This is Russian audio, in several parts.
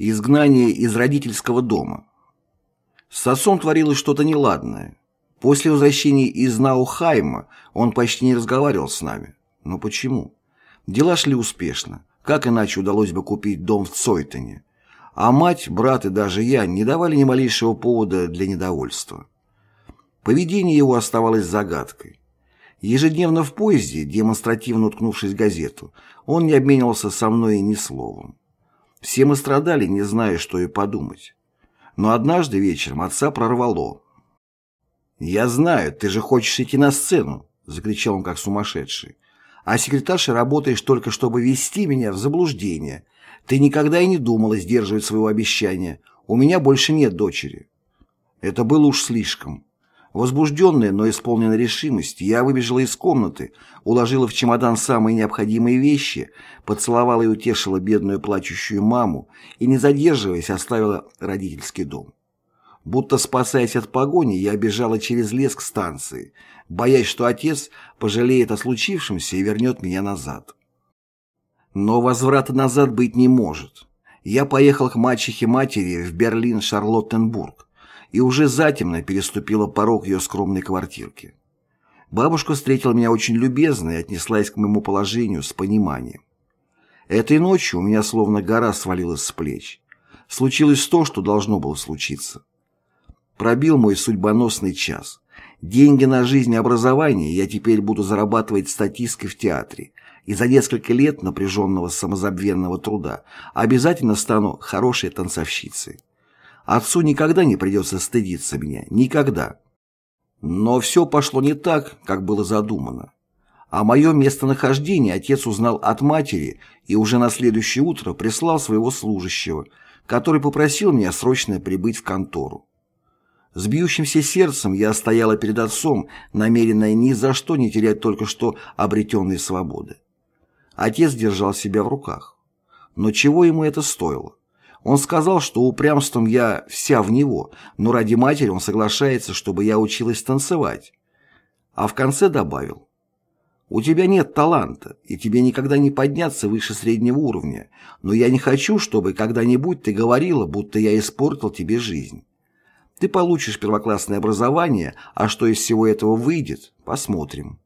Изгнание из родительского дома. С отцом творилось что-то неладное. После возвращения из Наухайма он почти не разговаривал с нами. Но почему? Дела шли успешно. Как иначе удалось бы купить дом в Цойтоне? А мать, брат и даже я не давали ни малейшего повода для недовольства. Поведение его оставалось загадкой. Ежедневно в поезде, демонстративно уткнувшись в газету, он не обменивался со мной ни словом. Все мы страдали, не зная, что и подумать. Но однажды вечером отца прорвало. «Я знаю, ты же хочешь идти на сцену!» — закричал он как сумасшедший. «А секретаршей работаешь только, чтобы ввести меня в заблуждение. Ты никогда и не думала сдерживать своего обещания. У меня больше нет дочери». Это было уж слишком. Возбужденная, но исполненная решимости, я выбежала из комнаты, уложила в чемодан самые необходимые вещи, поцеловала и утешила бедную плачущую маму и, не задерживаясь, оставила родительский дом. Будто спасаясь от погони, я бежала через лес к станции, боясь, что отец пожалеет о случившемся и вернет меня назад. Но возврата назад быть не может. Я поехал к мачехе матери в Берлин-Шарлоттенбург и уже затемно переступила порог ее скромной квартирки. Бабушка встретила меня очень любезно и отнеслась к моему положению с пониманием. Этой ночью у меня словно гора свалилась с плеч. Случилось то, что должно было случиться. Пробил мой судьбоносный час. Деньги на жизнь и образование я теперь буду зарабатывать статисткой в театре, и за несколько лет напряженного самозабвенного труда обязательно стану хорошей танцовщицей. Отцу никогда не придется стыдиться меня. Никогда. Но все пошло не так, как было задумано. О моем местонахождении отец узнал от матери и уже на следующее утро прислал своего служащего, который попросил меня срочно прибыть в контору. С бьющимся сердцем я стояла перед отцом, намеренная ни за что не терять только что обретенные свободы. Отец держал себя в руках. Но чего ему это стоило? Он сказал, что упрямством я вся в него, но ради матери он соглашается, чтобы я училась танцевать. А в конце добавил, «У тебя нет таланта, и тебе никогда не подняться выше среднего уровня, но я не хочу, чтобы когда-нибудь ты говорила, будто я испортил тебе жизнь. Ты получишь первоклассное образование, а что из всего этого выйдет, посмотрим».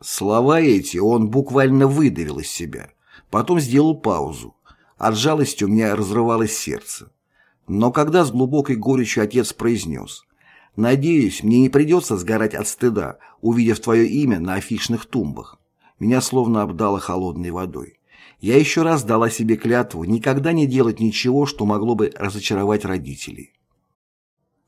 Слова эти он буквально выдавил из себя, потом сделал паузу. От жалости у меня разрывалось сердце. Но когда с глубокой горечью отец произнес «Надеюсь, мне не придется сгорать от стыда, увидев твое имя на афишных тумбах», меня словно обдало холодной водой. Я еще раз дала себе клятву никогда не делать ничего, что могло бы разочаровать родителей.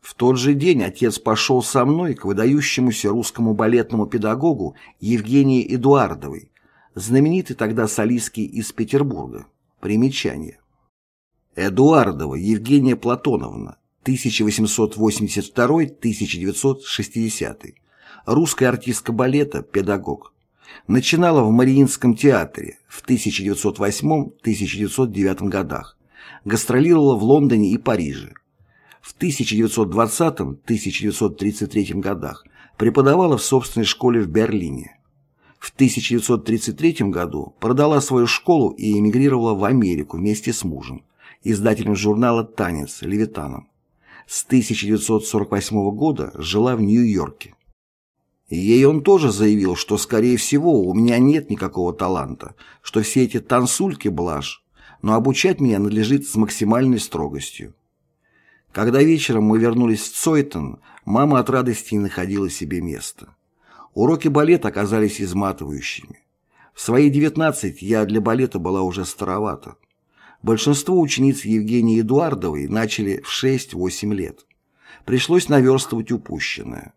В тот же день отец пошел со мной к выдающемуся русскому балетному педагогу Евгении Эдуардовой, знаменитой тогда солистке из Петербурга. Примечание. Эдуардова Евгения Платоновна, 1882-1960. Русская артистка балета, педагог. Начинала в Мариинском театре в 1908-1909 годах. Гастролировала в Лондоне и Париже. В 1920-1933 годах преподавала в собственной школе в Берлине. В 1933 году продала свою школу и эмигрировала в Америку вместе с мужем, издателем журнала «Танец» Левитаном. С 1948 года жила в Нью-Йорке. Ей он тоже заявил, что, скорее всего, у меня нет никакого таланта, что все эти танцульки – блажь, но обучать меня надлежит с максимальной строгостью. Когда вечером мы вернулись в Цойтон, мама от радости не находила себе места. Уроки балета оказались изматывающими. В свои 19 я для балета была уже старовата. Большинство учениц Евгении Эдуардовой начали в 6-8 лет. Пришлось наверстывать упущенное.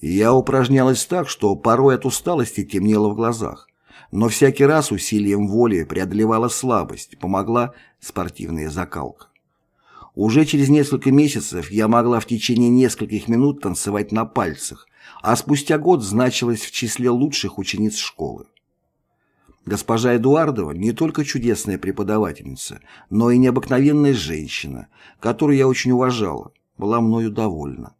Я упражнялась так, что порой от усталости темнело в глазах, но всякий раз усилием воли преодолевала слабость, помогла спортивная закалка. Уже через несколько месяцев я могла в течение нескольких минут танцевать на пальцах, а спустя год значилась в числе лучших учениц школы. Госпожа Эдуардова не только чудесная преподавательница, но и необыкновенная женщина, которую я очень уважала, была мною довольна.